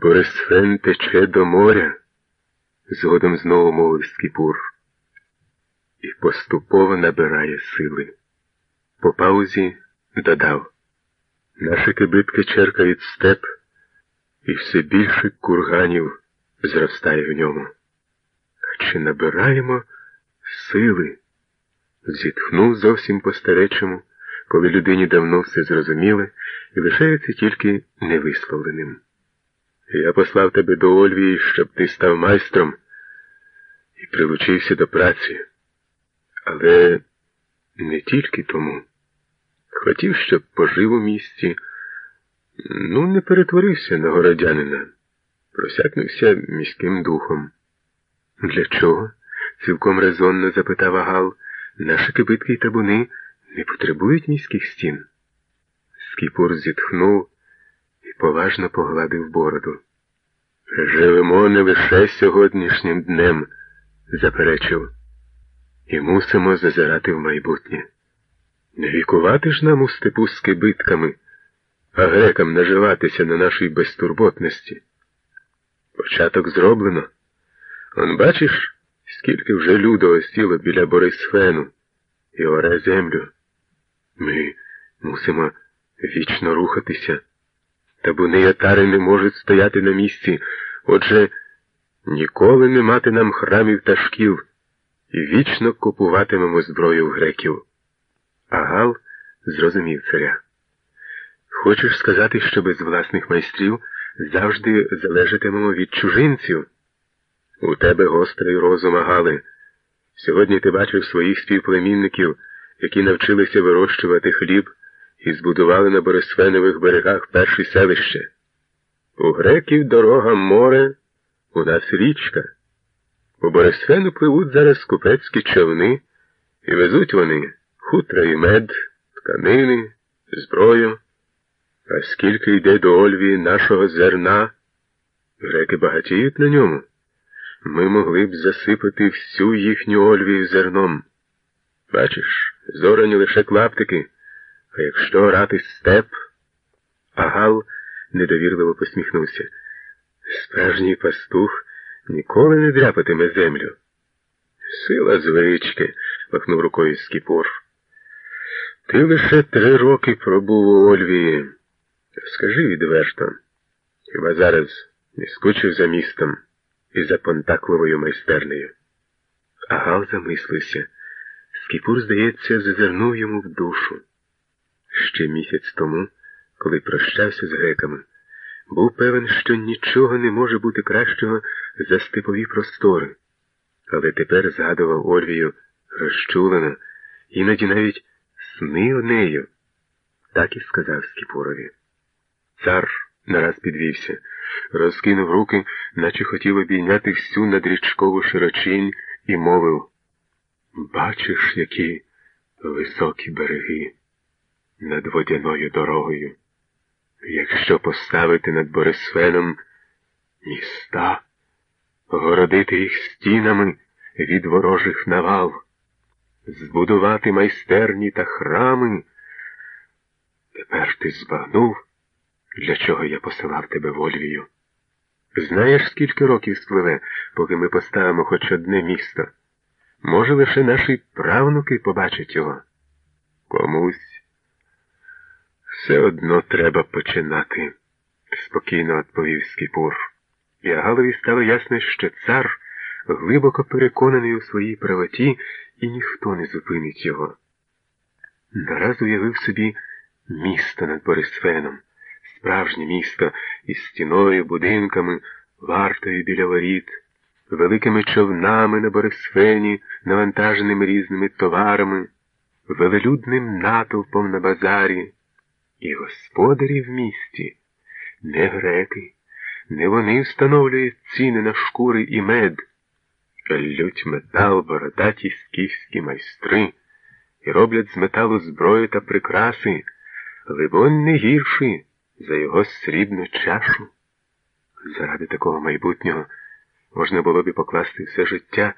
Борисфен тече до моря, згодом знову мовив Скіпур, і поступово набирає сили. По паузі додав. Наші кибитки черкають степ, і все більше курганів зростає в ньому. Чи набираємо сили? Зітхнув зовсім по старечому, коли людині давно все зрозуміле і лишається тільки невисловленим. Я послав тебе до Ольвії, щоб ти став майстром і прилучився до праці. Але не тільки тому. Хотів, щоб пожив у місті, ну, не перетворився на городянина, просякнувся міським духом. Для чого? цілком резонно запитав Агал. Наші кибитки й табуни не потребують міських стін. Скіпур зітхнув поважно погладив бороду. Живемо не лише сьогоднішнім днем, заперечив, і мусимо зазирати в майбутнє. Не вікувати ж нам у степу з кибитками, а грекам наживатися на нашій безтурботності. Початок зроблено. Он бачиш, скільки вже люду осіло біля Борисфену і оре землю. Ми мусимо вічно рухатися. Табуни й отари не можуть стояти на місці, отже, ніколи не мати нам храмів та шкіл і вічно купуватимемо зброю в греків. Агал зрозумів царя. Хочеш сказати, що без власних майстрів завжди залежатимемо від чужинців? У тебе гострий розум, Агали. Сьогодні ти бачив своїх співплемінників, які навчилися вирощувати хліб і збудували на Борисфенових берегах перші селище. У греків дорога море, у нас річка. У Борисфену пливуть зараз купецькі човни, і везуть вони хутра і мед, тканини, зброю. А скільки йде до Ольвії нашого зерна, греки багатіють на ньому. Ми могли б засипати всю їхню Ольвію зерном. Бачиш, зорані лише клаптики. А якщо орати степ, Агал недовірливо посміхнувся. Справжній пастух ніколи не дряпатиме землю. Сила звички, махнув рукою Скіпор. Ти лише три роки пробув у Ольвії. Скажи відверто, хіба зараз не скучив за містом і за понтакливою майстернею? Агал замислився. Скіпур, здається, зазирнув йому в душу. Ще місяць тому, коли прощався з греками, був певен, що нічого не може бути кращого за степові простори, але тепер згадував Ольвію розчулено, іноді навіть снив нею. Так і сказав Скіпурові. Цар нараз підвівся, розкинув руки, наче хотів обійняти всю надрічкову широчинь, і мовив Бачиш, які високі береги над водяною дорогою. Якщо поставити над Борисфеном міста, огородити їх стінами від ворожих навал, збудувати майстерні та храми, тепер ти збагнув, для чого я посилав тебе в Ольвію. Знаєш, скільки років спливе, поки ми поставимо хоч одне місто? Може, лише наші правнуки побачать його? Комусь все одно треба починати, спокійно відповів Скіпур. І Агалові стало ясно, що цар глибоко переконаний у своїй правоті, і ніхто не зупинить його. Нараз уявив собі місто над Борисфеном, справжнє місто із стіною, будинками, вартою біля воріт, великими човнами на Борисфені, навантаженими різними товарами, велелюдним натовпом на базарі. І господарі в місті, не греки, не вони встановлюють ціни на шкури і мед, лють метал бородаті скіфські майстри і роблять з металу зброю та прикраси, либонь не гірші за його срібну чашу. Заради такого майбутнього можна було б покласти все життя.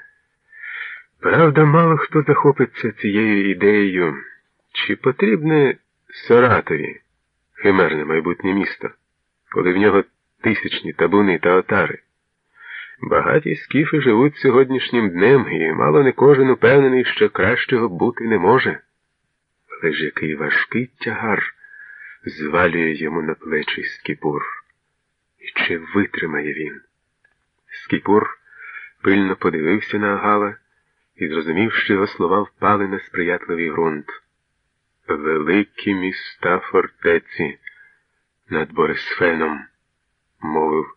Правда, мало хто захопиться цією ідеєю, чи потрібне Саратові, химерне майбутнє місто, коли в нього тисячні табуни та отари. Багаті скіфи живуть сьогоднішнім днем, і мало не кожен упевнений, що кращого бути не може. Але ж який важкий тягар звалює йому на плечі Скіпур. І чи витримає він? Скіпур пильно подивився на Агала і зрозумів, що його слова впали на сприятливий ґрунт. Великі міста фортеці над Борисфеном, мовив